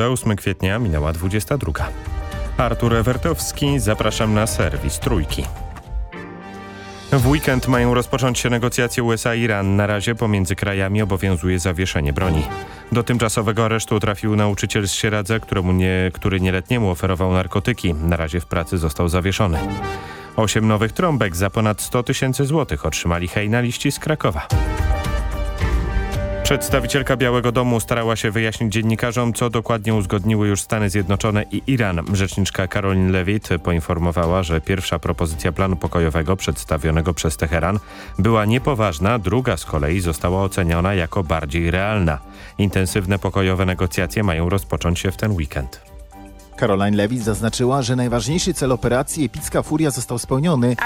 8 kwietnia minęła 22. Artur Ewertowski, zapraszam na serwis Trójki. W weekend mają rozpocząć się negocjacje USA-Iran. Na razie pomiędzy krajami obowiązuje zawieszenie broni. Do tymczasowego aresztu trafił nauczyciel z Sieradza, któremu nie, który nieletniemu oferował narkotyki. Na razie w pracy został zawieszony. Osiem nowych trąbek za ponad 100 tysięcy złotych otrzymali hejnaliści z Krakowa. Przedstawicielka Białego Domu starała się wyjaśnić dziennikarzom, co dokładnie uzgodniły już Stany Zjednoczone i Iran. Rzeczniczka Caroline Levitt poinformowała, że pierwsza propozycja planu pokojowego przedstawionego przez Teheran była niepoważna, druga z kolei została oceniona jako bardziej realna. Intensywne pokojowe negocjacje mają rozpocząć się w ten weekend. Caroline Levitt zaznaczyła, że najważniejszy cel operacji Epicka Furia został spełniony.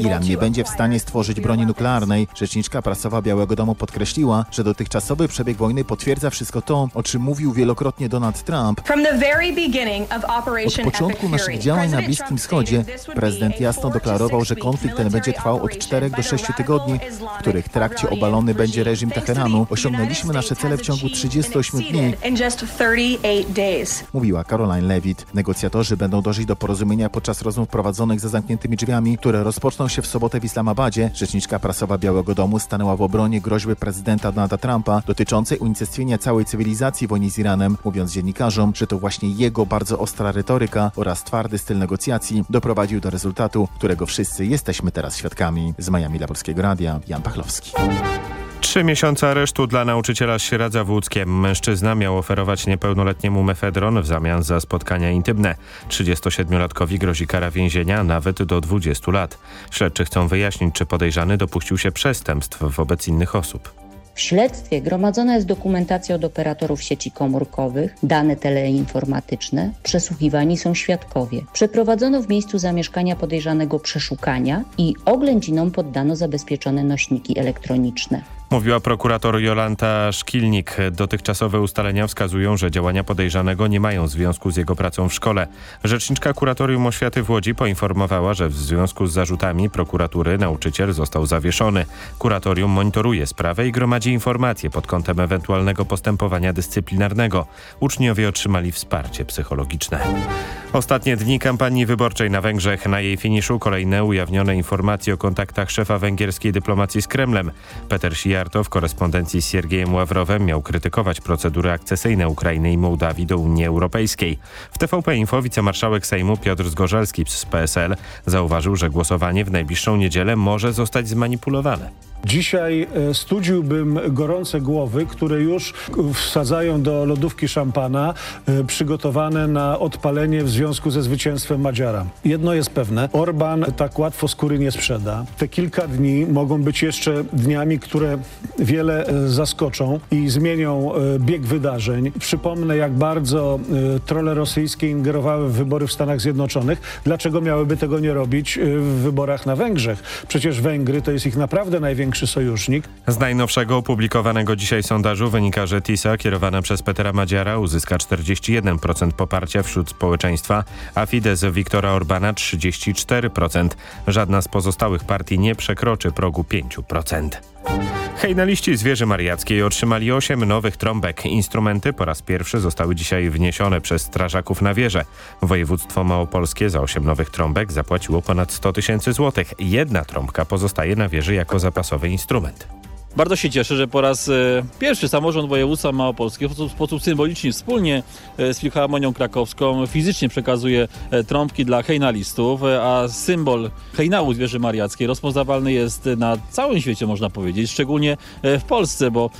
Iran nie będzie w stanie stworzyć broni nuklearnej. Rzeczniczka prasowa Białego Domu podkreśliła, że dotychczasowy przebieg wojny potwierdza wszystko to, o czym mówił wielokrotnie Donald Trump. Od początku naszych działań na Bliskim Wschodzie prezydent jasno deklarował, że konflikt ten będzie trwał od 4 do 6 tygodni, w których trakcie obalony będzie reżim Teheranu. Osiągnęliśmy nasze cele w ciągu 38 dni. Mówiła Caroline Levitt. Negocjatorzy będą dążyć do porozumienia podczas rozmów prowadzonych za zamkniętymi drzwiami, które rozpoczną się w sobotę w Islamabadzie. Rzeczniczka prasowa Białego Domu stanęła w obronie groźby prezydenta Donalda Trumpa dotyczącej unicestwienia całej cywilizacji wojny z Iranem, mówiąc dziennikarzom, że to właśnie jego bardzo ostra retoryka oraz twardy styl negocjacji doprowadził do rezultatu, którego wszyscy jesteśmy teraz świadkami. Z Miami dla Polskiego Radia, Jan Pachlowski. Trzy miesiące aresztu dla nauczyciela z Sieradza w Łódzkiem. Mężczyzna miał oferować niepełnoletniemu mefedron w zamian za spotkania intymne. 37-latkowi grozi kara więzienia nawet do 20 lat. Śledczy chcą wyjaśnić, czy podejrzany dopuścił się przestępstw wobec innych osób. W śledztwie gromadzona jest dokumentacja od operatorów sieci komórkowych, dane teleinformatyczne, przesłuchiwani są świadkowie. Przeprowadzono w miejscu zamieszkania podejrzanego przeszukania i oględzinom poddano zabezpieczone nośniki elektroniczne. Mówiła prokurator Jolanta Szkilnik. Dotychczasowe ustalenia wskazują, że działania podejrzanego nie mają związku z jego pracą w szkole. Rzeczniczka Kuratorium Oświaty w Łodzi poinformowała, że w związku z zarzutami prokuratury nauczyciel został zawieszony. Kuratorium monitoruje sprawę i gromadzi informacje pod kątem ewentualnego postępowania dyscyplinarnego. Uczniowie otrzymali wsparcie psychologiczne. Ostatnie dni kampanii wyborczej na Węgrzech. Na jej finiszu kolejne ujawnione informacje o kontaktach szefa węgierskiej dyplomacji z Kremlem. Peter W korespondencji z Siergiejem Ławrowem miał krytykować procedury akcesyjne Ukrainy i Mołdawii do Unii Europejskiej. W TVP Info wicemarszałek Sejmu Piotr Zgorzelski z PSL zauważył, że głosowanie w najbliższą niedzielę może zostać zmanipulowane. Dzisiaj e, studziłbym gorące głowy, które już wsadzają do lodówki szampana, e, przygotowane na odpalenie w związku ze zwycięstwem Madziara. Jedno jest pewne, Orban tak łatwo skóry nie sprzeda. Te kilka dni mogą być jeszcze dniami, które wiele e, zaskoczą i zmienią bieg wydarzeń. Przypomnę, jak bardzo trole rosyjskie ingerowały w wybory w Stanach Zjednoczonych. Dlaczego miałyby tego nie robić w wyborach na Węgrzech? Przecież Węgry to jest ich naprawdę największy największy sojusznik. Z najnowszego opublikowanego dzisiaj sondażu wynika, że TISA kierowana przez Petera Madziara uzyska 41% poparcia wśród społeczeństwa, a Fidesz Wiktora Orbana 34%. Żadna z pozostałych partii nie przekroczy progu 5%. Hejnaliści zwierzy mariackiej otrzymali 8 nowych trąbek. Instrumenty po raz pierwszy zostały dzisiaj wniesione przez strażaków na wieżę. Województwo małopolskie za 8 nowych trąbek zapłaciło ponad 100 tysięcy złotych. Jedna trąbka pozostaje na wieży jako zapasowy instrument. Bardzo się cieszę, że po raz e, pierwszy samorząd województwa małopolskiego w sposób symboliczny wspólnie e, z Filharmonią Krakowską fizycznie przekazuje e, trąbki dla hejnalistów, a symbol hejnału zwierzy mariackiej rozpoznawalny jest na całym świecie, można powiedzieć, szczególnie w Polsce, bo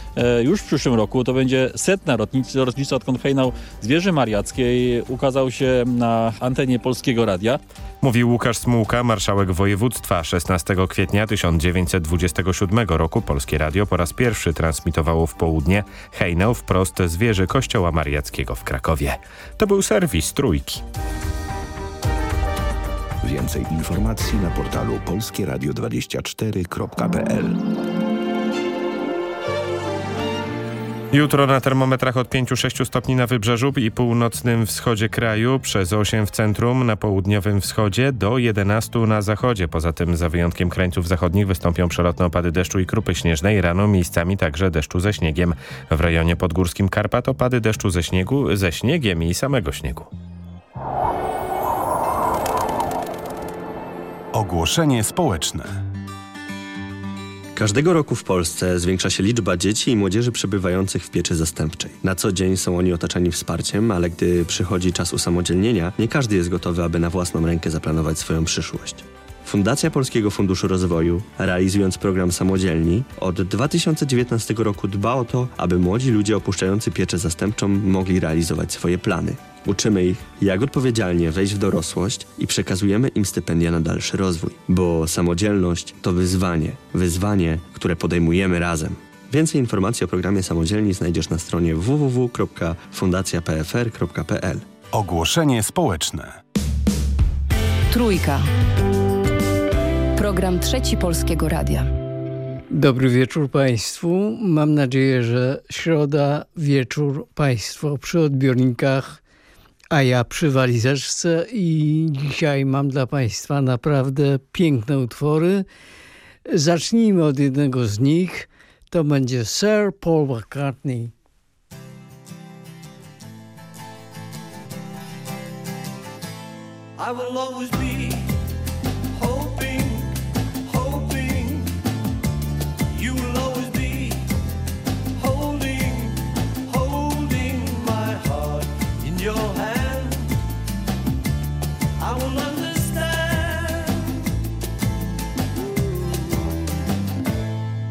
już w przyszłym roku to będzie setna rocznica, odkąd hejnał zwierzy mariackiej ukazał się na antenie Polskiego Radia. Mówił Łukasz Smułka, marszałek województwa. 16 kwietnia 1927 roku Polskie Radio po raz pierwszy transmitowało w południe hejnał wprost z wieży Kościoła Mariackiego w Krakowie. To był serwis Trójki. Więcej informacji na portalu polskieradio24.pl Jutro na termometrach od 5-6 stopni na wybrzeżu i północnym wschodzie kraju, przez 8 w centrum, na południowym wschodzie do 11 na zachodzie. Poza tym za wyjątkiem krańców zachodnich wystąpią przelotne opady deszczu i krupy śnieżnej, rano miejscami także deszczu ze śniegiem. W rejonie podgórskim Karpat opady deszczu ze śniegu, ze śniegiem i samego śniegu. Ogłoszenie społeczne. Każdego roku w Polsce zwiększa się liczba dzieci i młodzieży przebywających w pieczy zastępczej. Na co dzień są oni otaczani wsparciem, ale gdy przychodzi czas usamodzielnienia, nie każdy jest gotowy, aby na własną rękę zaplanować swoją przyszłość. Fundacja Polskiego Funduszu Rozwoju, realizując program Samodzielni, od 2019 roku dba o to, aby młodzi ludzie opuszczający pieczę zastępczą mogli realizować swoje plany. Uczymy ich, jak odpowiedzialnie wejść w dorosłość i przekazujemy im stypendia na dalszy rozwój, bo samodzielność to wyzwanie, wyzwanie, które podejmujemy razem. Więcej informacji o programie Samodzielni znajdziesz na stronie www.fundacjapfr.pl. Ogłoszenie społeczne. Trójka. Program Trzeci Polskiego Radia. Dobry wieczór Państwu. Mam nadzieję, że środa wieczór Państwo przy odbiornikach, a ja przy walizeczce i dzisiaj mam dla Państwa naprawdę piękne utwory. Zacznijmy od jednego z nich. To będzie Sir Paul McCartney. I will always be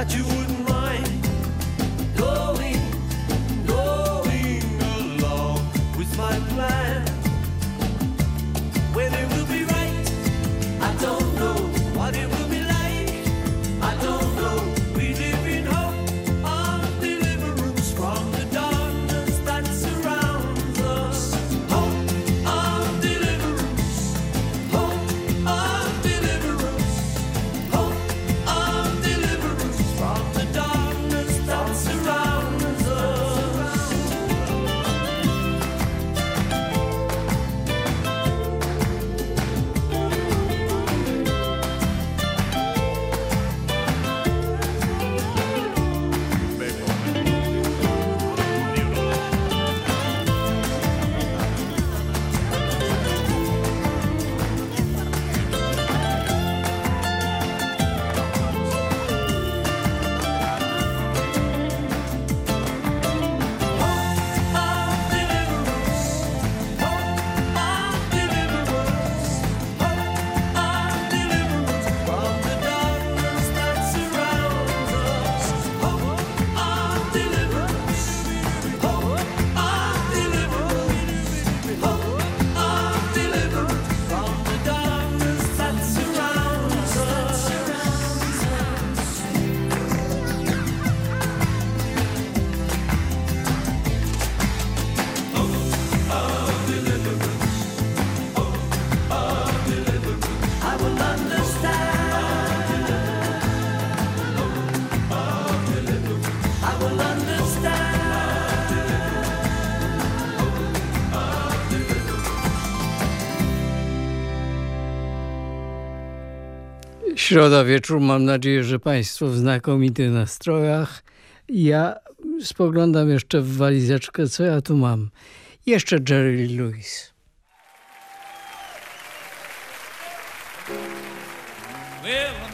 that you Środa wieczór, mam nadzieję, że Państwo w znakomitych nastrojach. Ja spoglądam jeszcze w walizeczkę, co ja tu mam. Jeszcze Jerry Lewis. Well,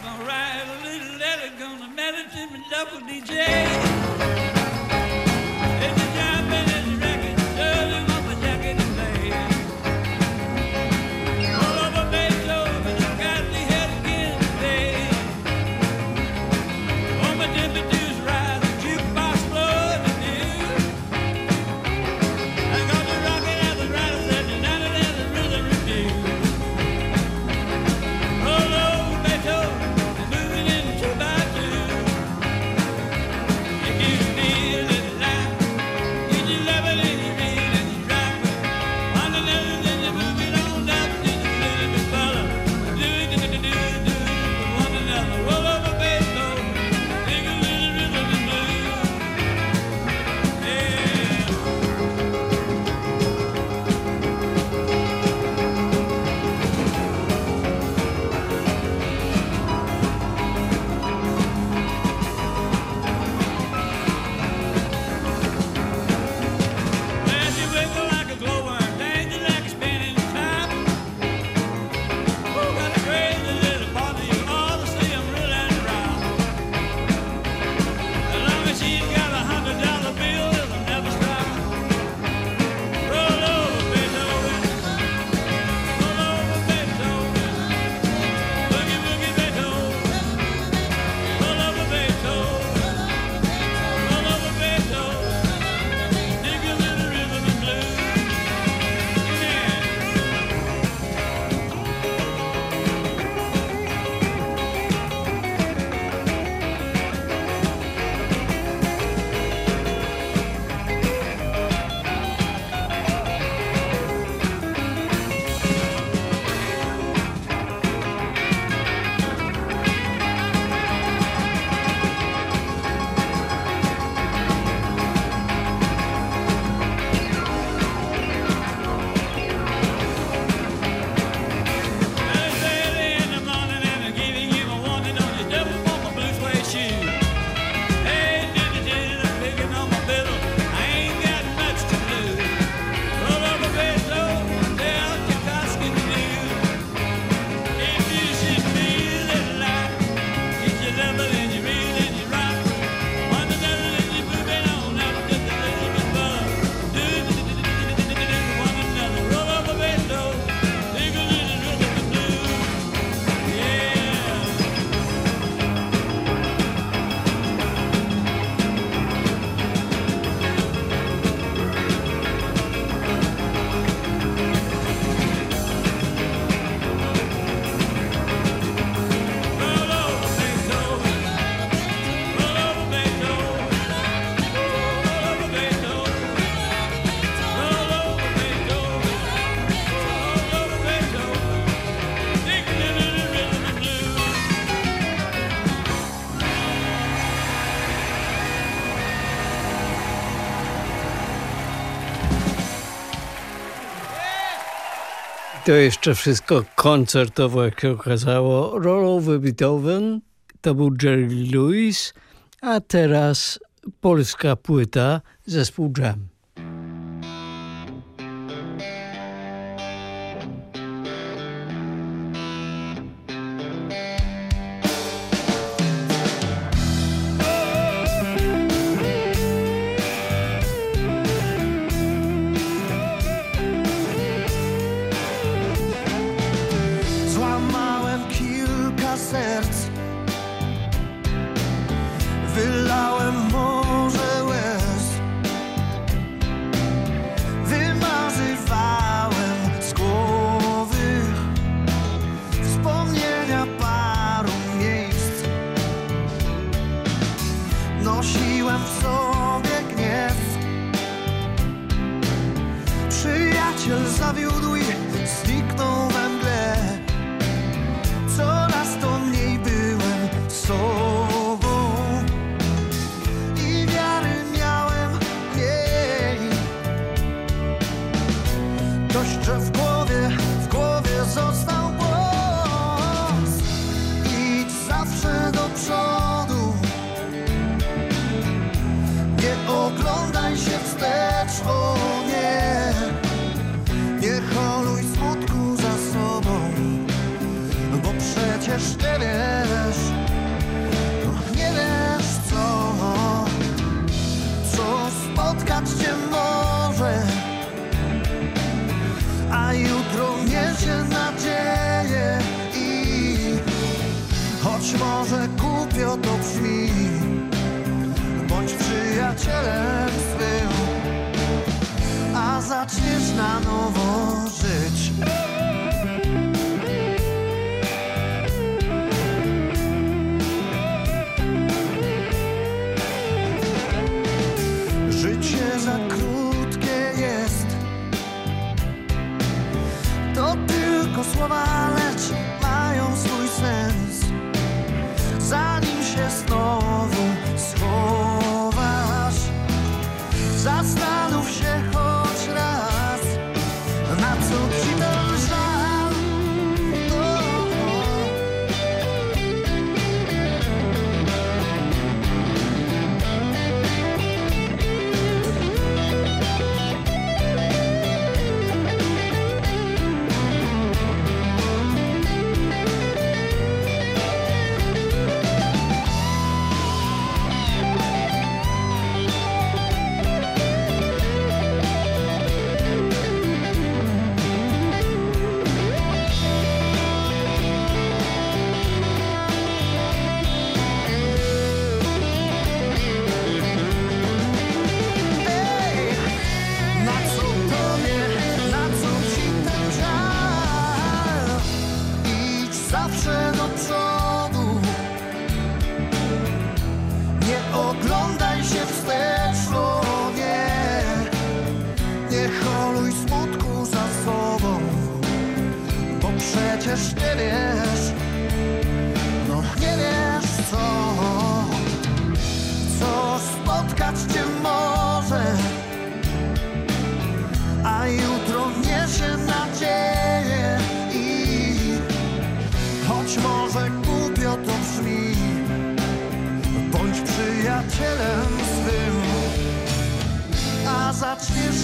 To jeszcze wszystko koncertowo, jak się okazało. Rollover Beethoven, to był Jerry Lewis, a teraz polska płyta, zespół Jam. Choć może głupio to brzmi, bądź przyjacielem swym, a zaczniesz na nowo żyć. Życie za krótkie jest To tylko słowa,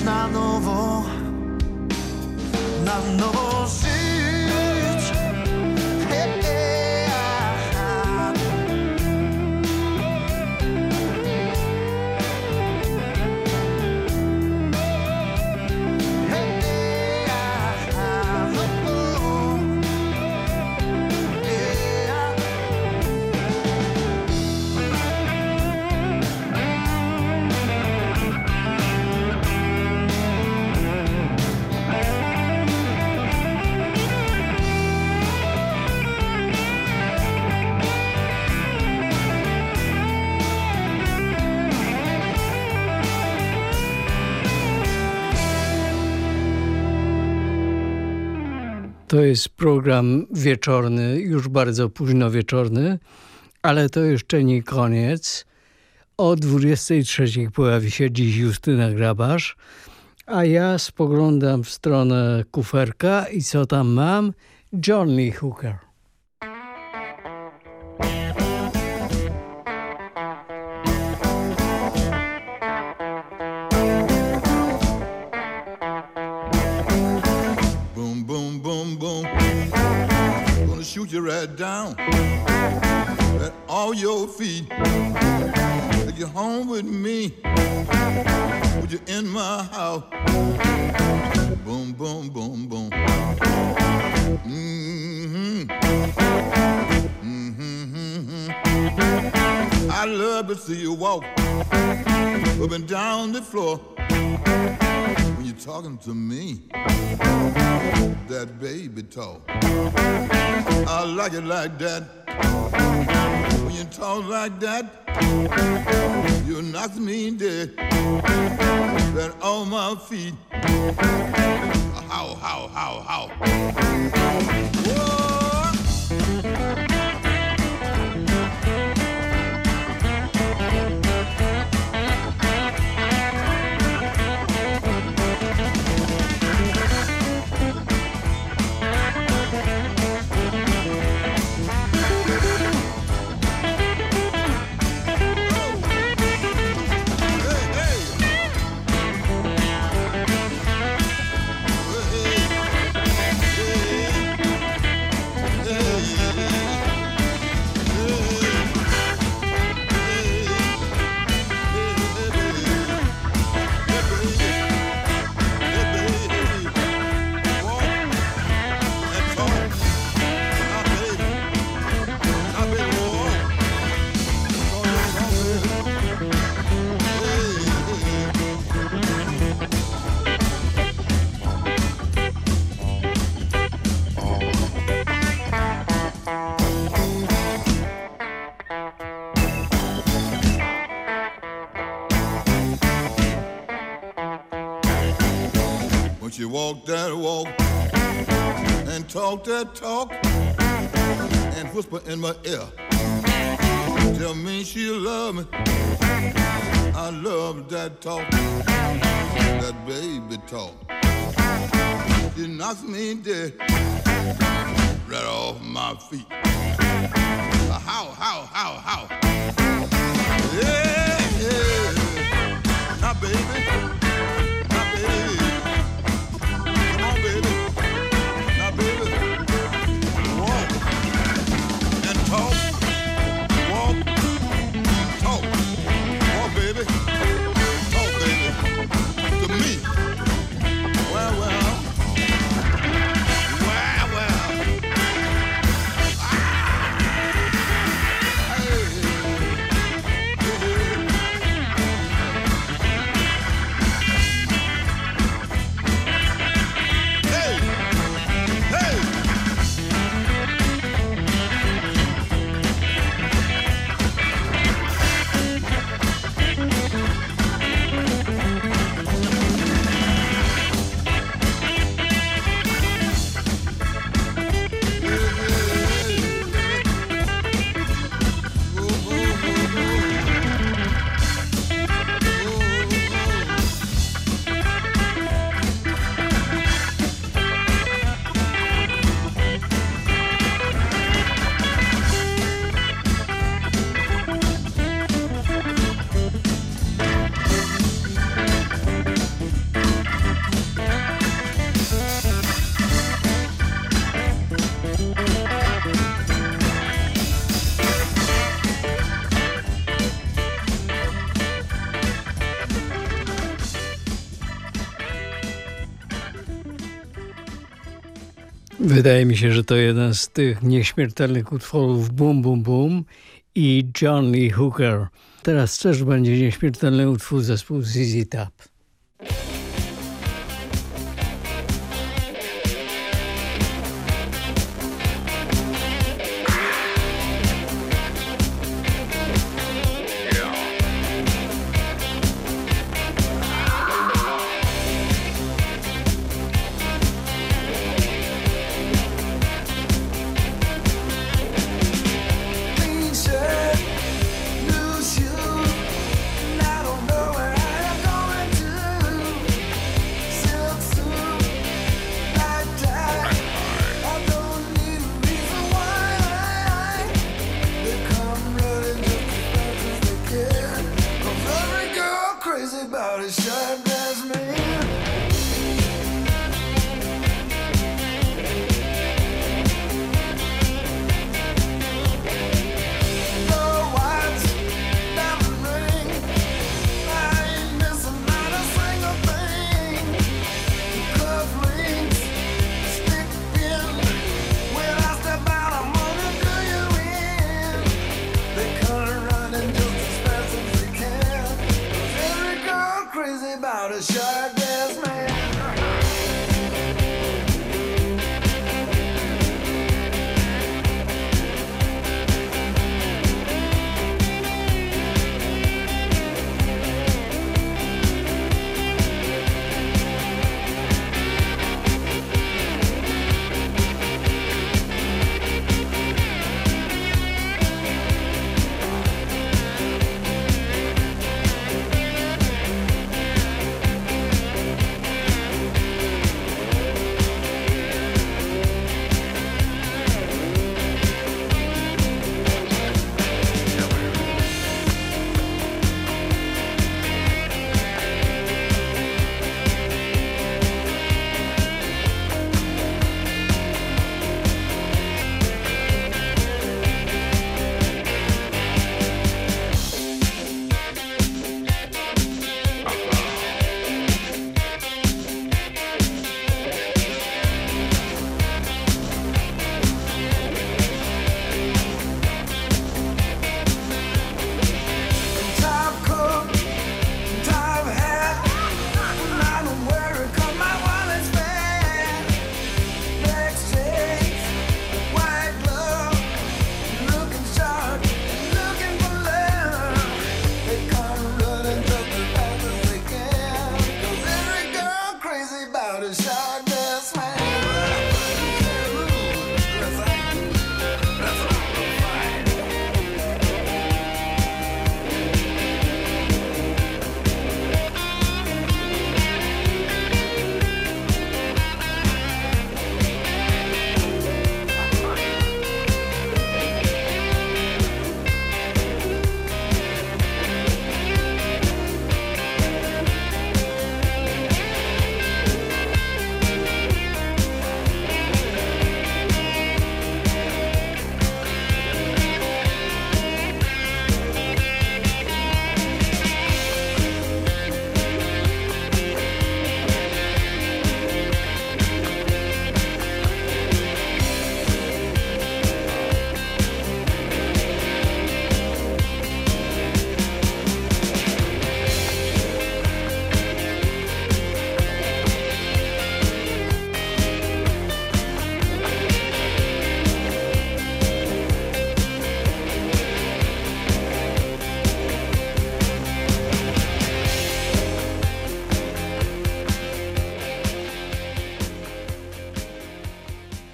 na nowo, na nowo żyć. To jest program wieczorny, już bardzo późno wieczorny, ale to jeszcze nie koniec. O 23 pojawi się dziś Justyna Grabarz, a ja spoglądam w stronę kuferka i co tam mam? John Lee Hooker. Right down at all your feet. Take you home with me. Put you in my house. Boom, boom, boom, boom. Mm-hmm. Mm-hmm. I love to see you walk up and down the floor you're talking to me that baby talk. I like it like that. When you talk like that, you knock me dead. Right on my feet. How, how, how, how. Whoa. Talk that talk and whisper in my ear. Tell me she love me. I love that talk, that baby talk. She knocks me dead right off my feet. How, how, how, how? Yeah, yeah. Now, baby. Wydaje mi się, że to jeden z tych nieśmiertelnych utworów Boom Boom Boom i John Lee Hooker. Teraz też będzie nieśmiertelny utwór zespół ZZ Top.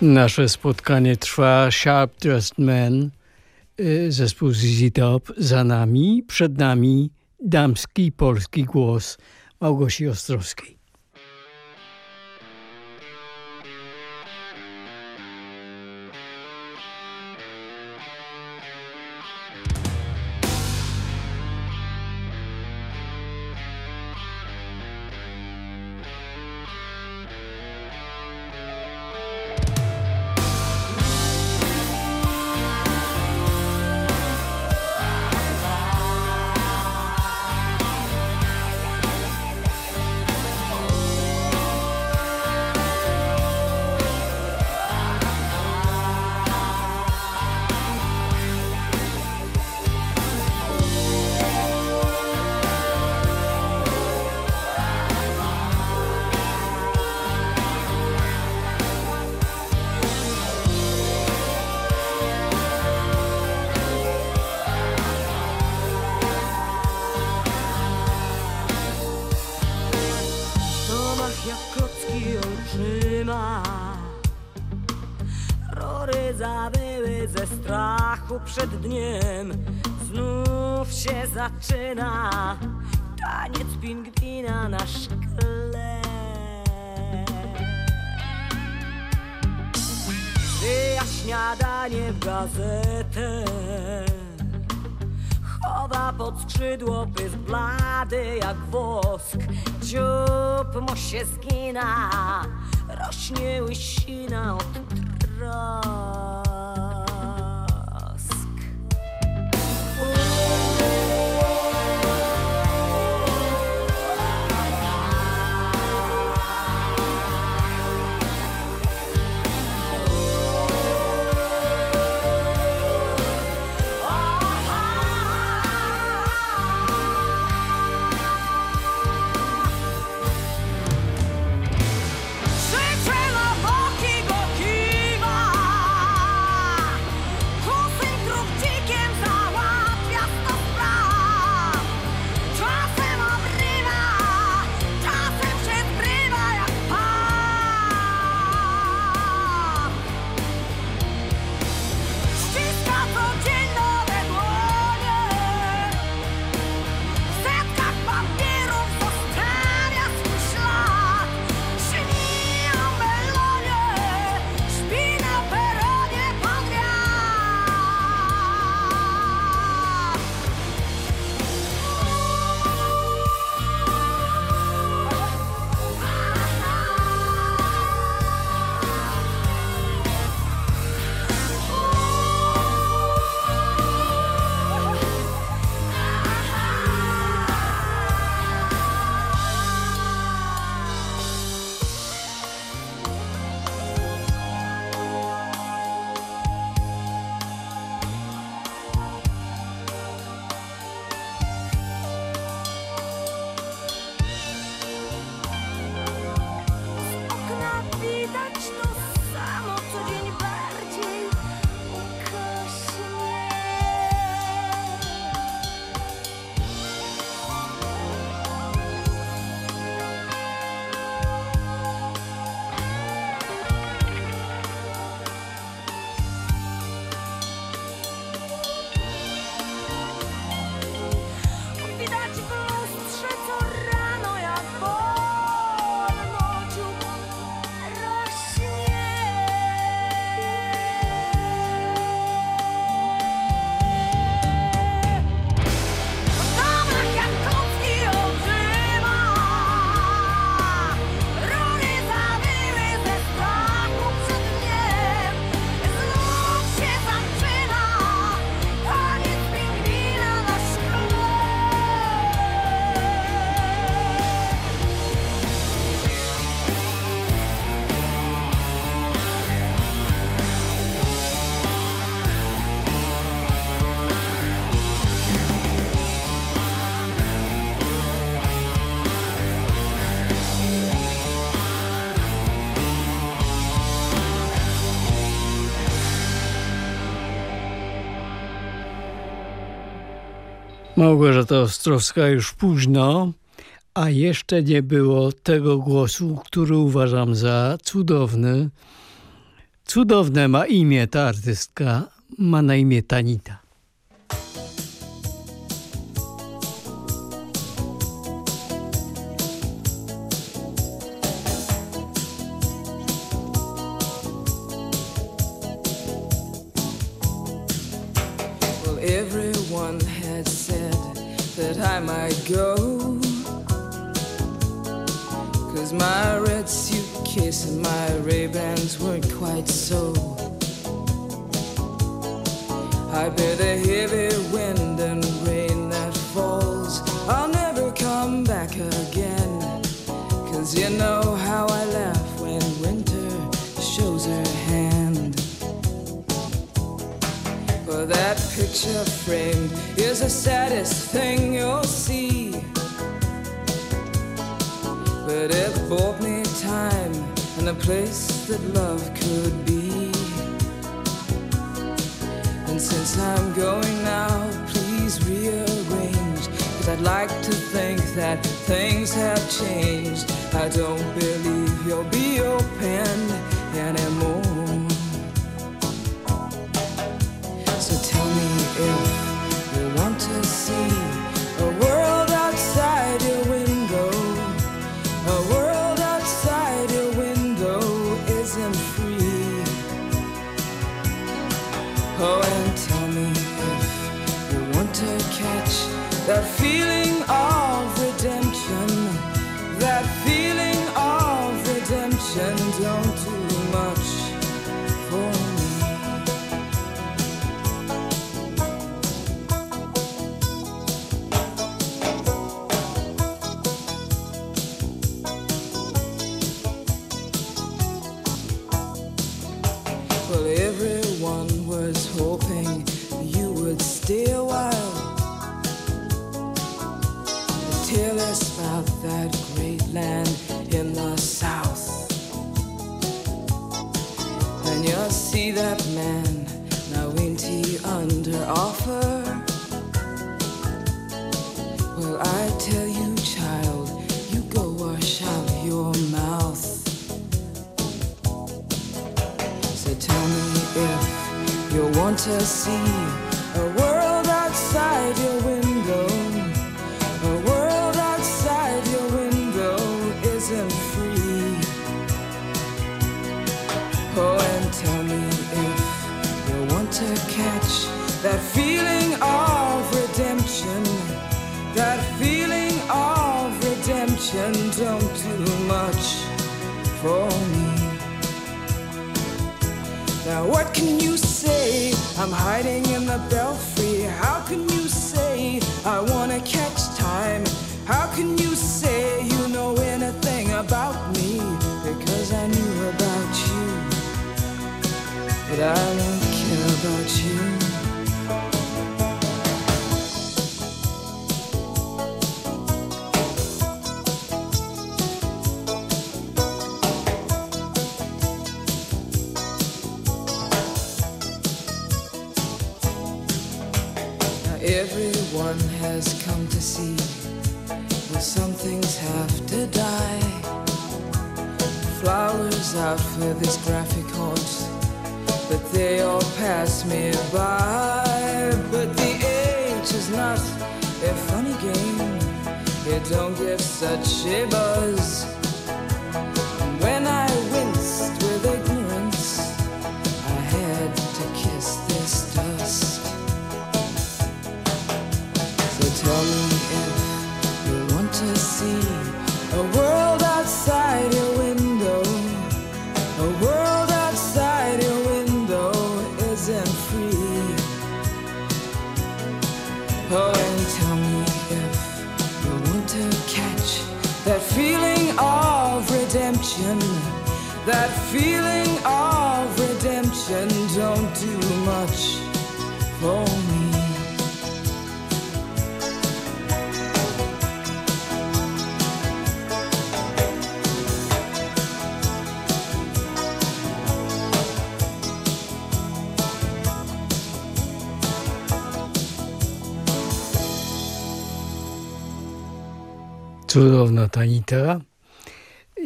Nasze spotkanie trwa Sharp Dressed Man, y, zespół ZZ Top za nami, przed nami damski polski głos Małgosi Ostrowskiej. Śniadanie w gazetę. Chowa pod skrzydło pysk blady jak wosk. Dziób mu się zgina Rośnie łysina od trosk Małgorzata Ostrowska już późno, a jeszcze nie było tego głosu, który uważam za cudowny. Cudowne ma imię ta artystka, ma na imię Tanita. That I might go. Cause my red suitcase and my Ray-Bans weren't quite so. I bear the heavy wind and rain that falls. I'll never come back again. Cause you know how I laugh when winter shows her hand. For that picture framed is the saddest thing you'll see. But it bought me time and a place that love could be. And since I'm going now, please rearrange. Cause I'd like to think that things have changed. I don't believe you'll be open anymore. To see a world outside your window. A world outside your window isn't free. Oh, and tell me if you want to catch that feeling of redemption. That feeling of redemption don't do much for me. Now what can you? I'm hiding in the belfry. How can you say I wanna catch time? How can you say you know anything about me? Because I knew about you, but I don't care about you. Has come to see well, some things have to die. Flowers out for this graphic horse, but they all pass me by. But the age is not a funny game. It don't give such a buzz. Natanita,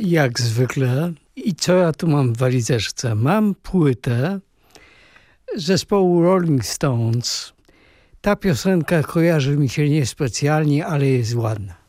jak zwykle. I co ja tu mam w walizeczce? Mam płytę zespołu Rolling Stones. Ta piosenka kojarzy mi się niespecjalnie, ale jest ładna.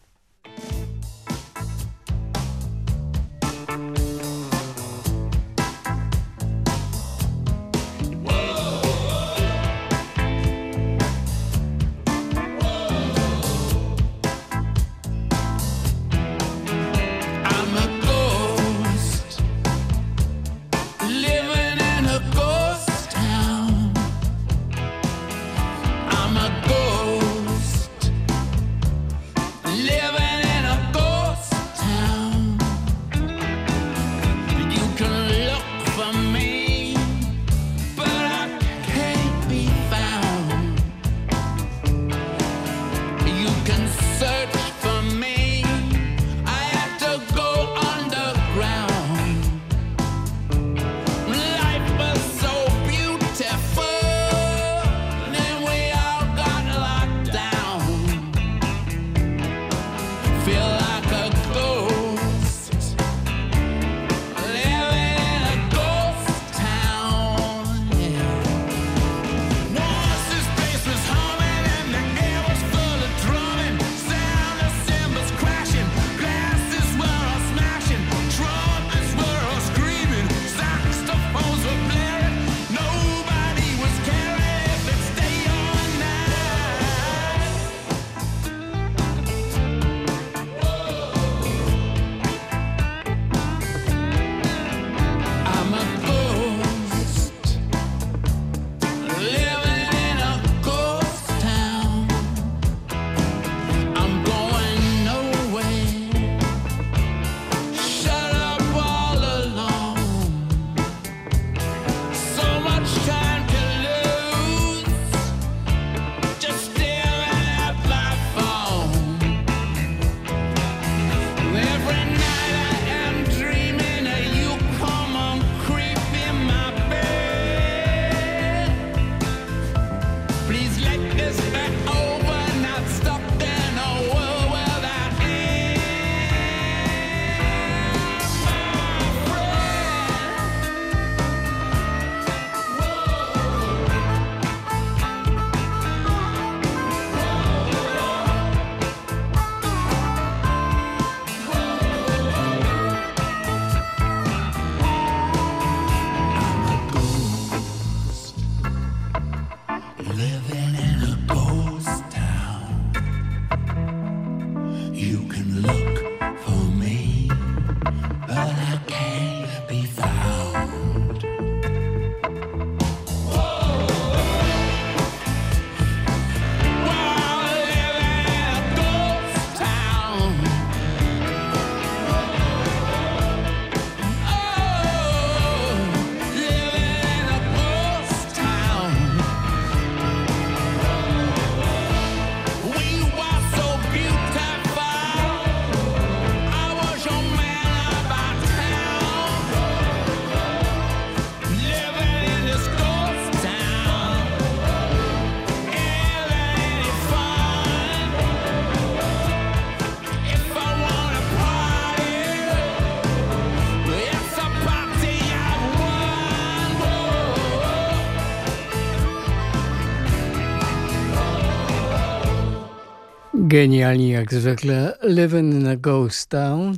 Genialnie jak zwykle. Living in a Ghost Town.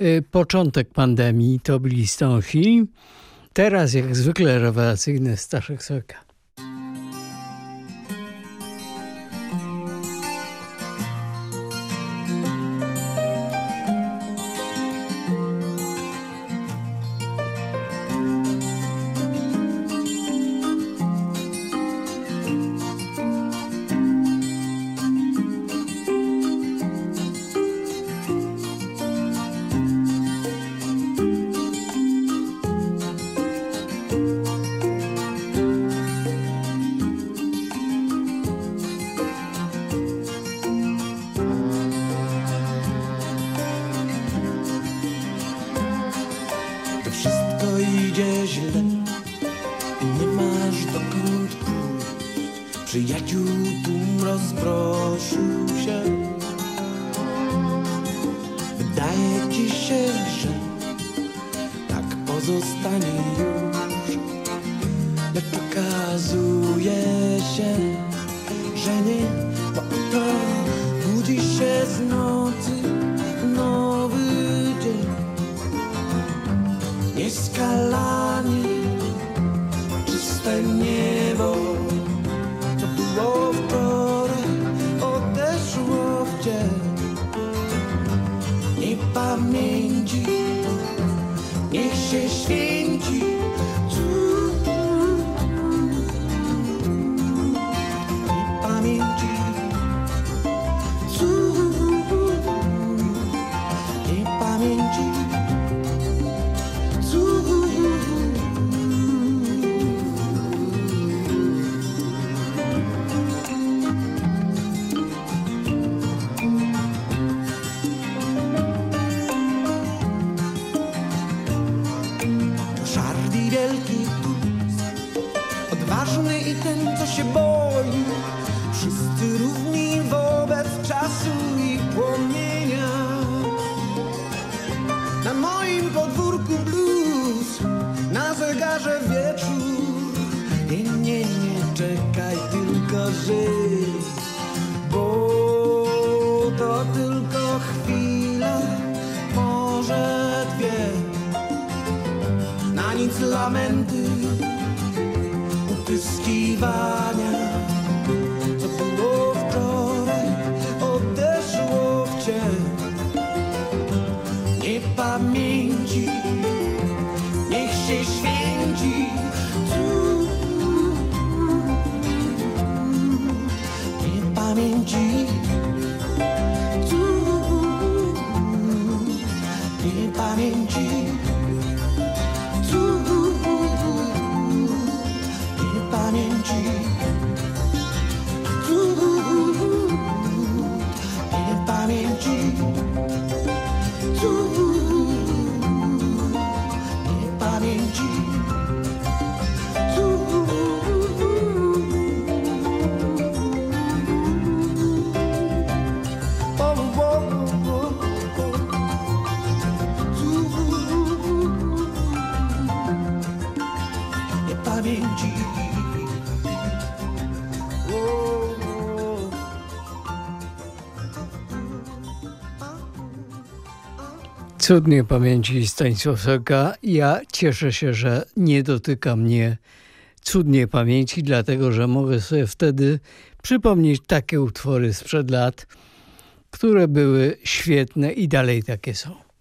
Y, początek pandemii to byli film. Teraz jak zwykle rewelacyjny Staszek Soka. więc lamenty, utyskiwania. Cudnie pamięci Stanisławska. Ja cieszę się, że nie dotyka mnie cudnie pamięci, dlatego że mogę sobie wtedy przypomnieć takie utwory sprzed lat, które były świetne i dalej takie są.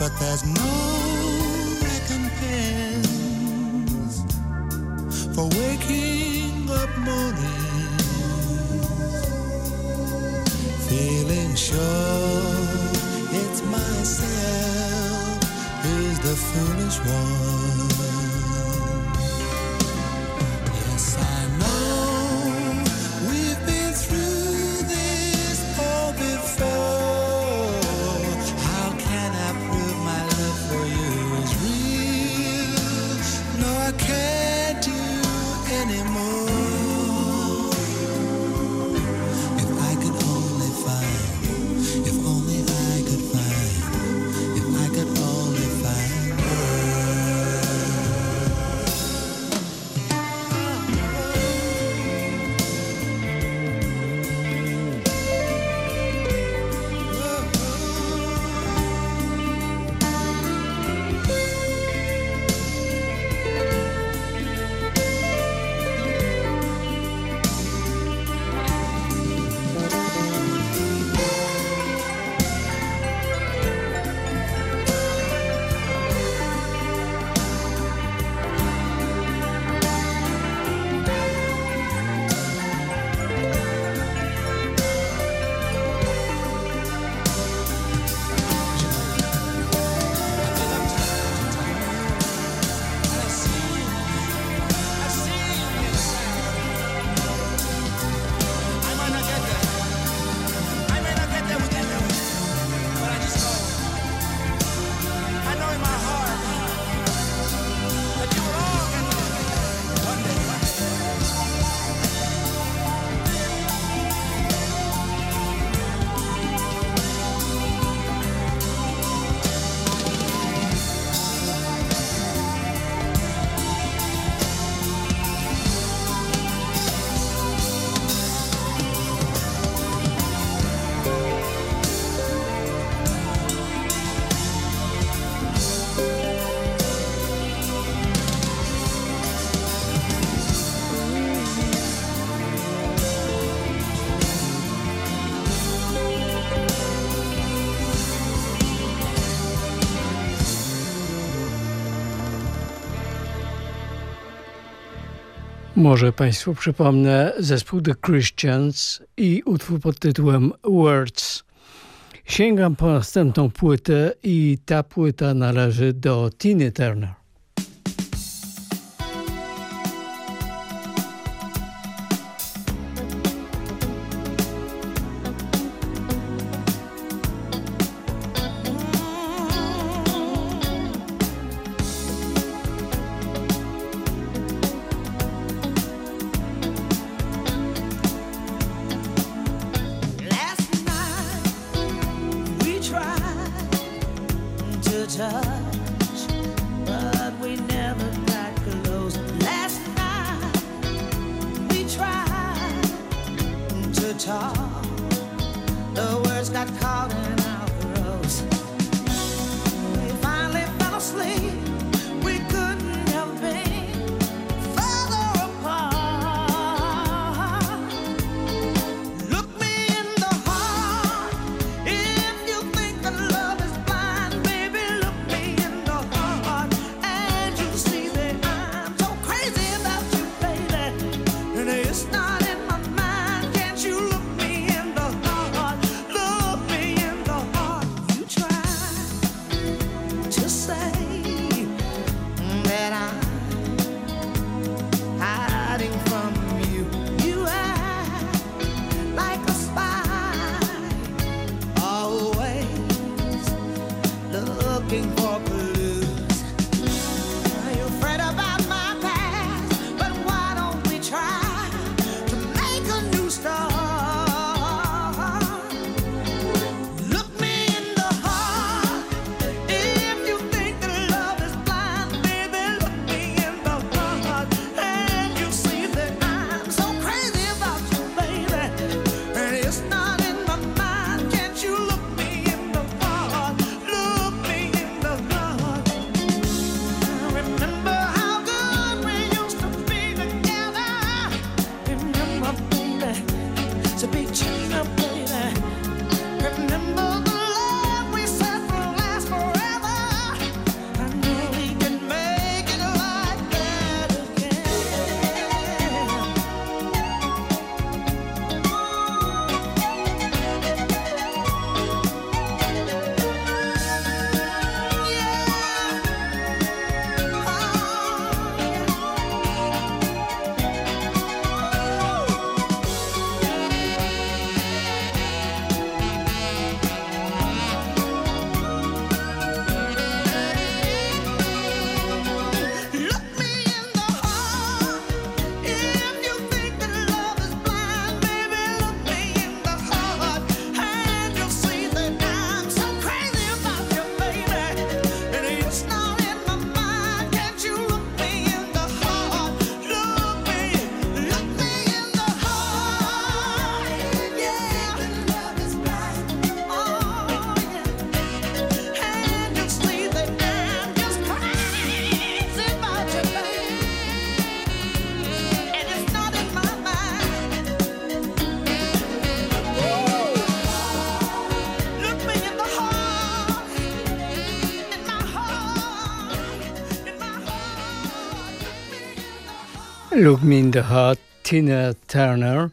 but there's no recompense for waking up mornings feeling sure it's myself who's the foolish one. Może Państwu przypomnę zespół The Christians i utwór pod tytułem Words. Sięgam po następną płytę i ta płyta należy do Tiny Turner. Took Me in the Heart, Tina Turner.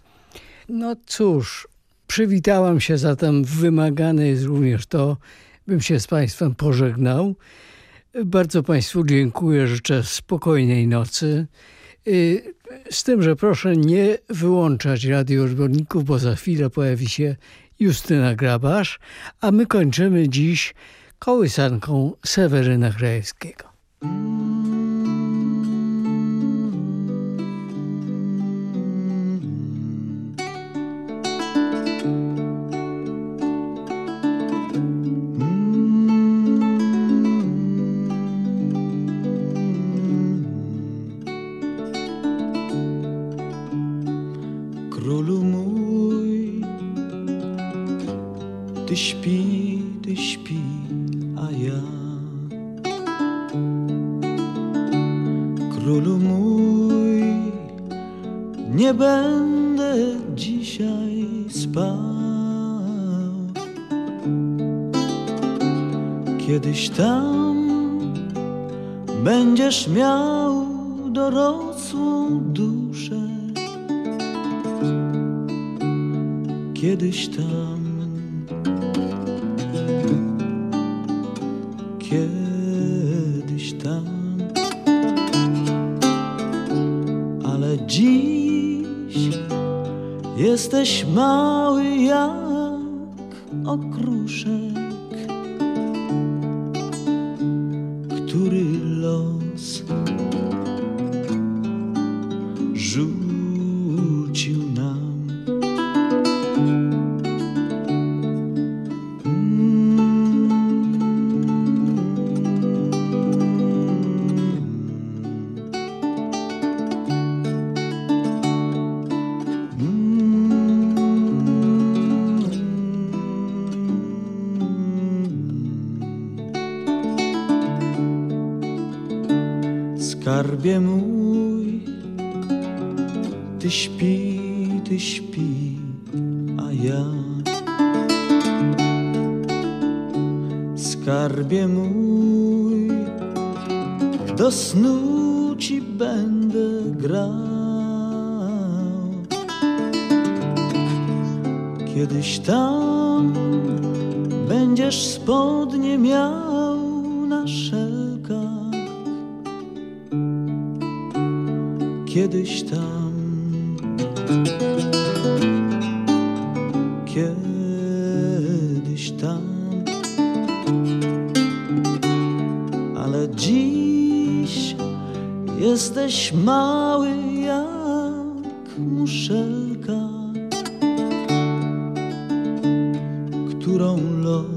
No cóż, przywitałam się zatem, wymagane jest również to, bym się z Państwem pożegnał. Bardzo Państwu dziękuję, życzę spokojnej nocy. Y, z tym, że proszę nie wyłączać radioodborników, bo za chwilę pojawi się Justyna Grabasz, a my kończymy dziś kołysanką Seweryna Krajewskiego. Kiedyś tam będziesz miał dorosłą duszę. Kiedyś tam. jesteś mały jak okruszek. Jesteś mały jak muszelka, którą los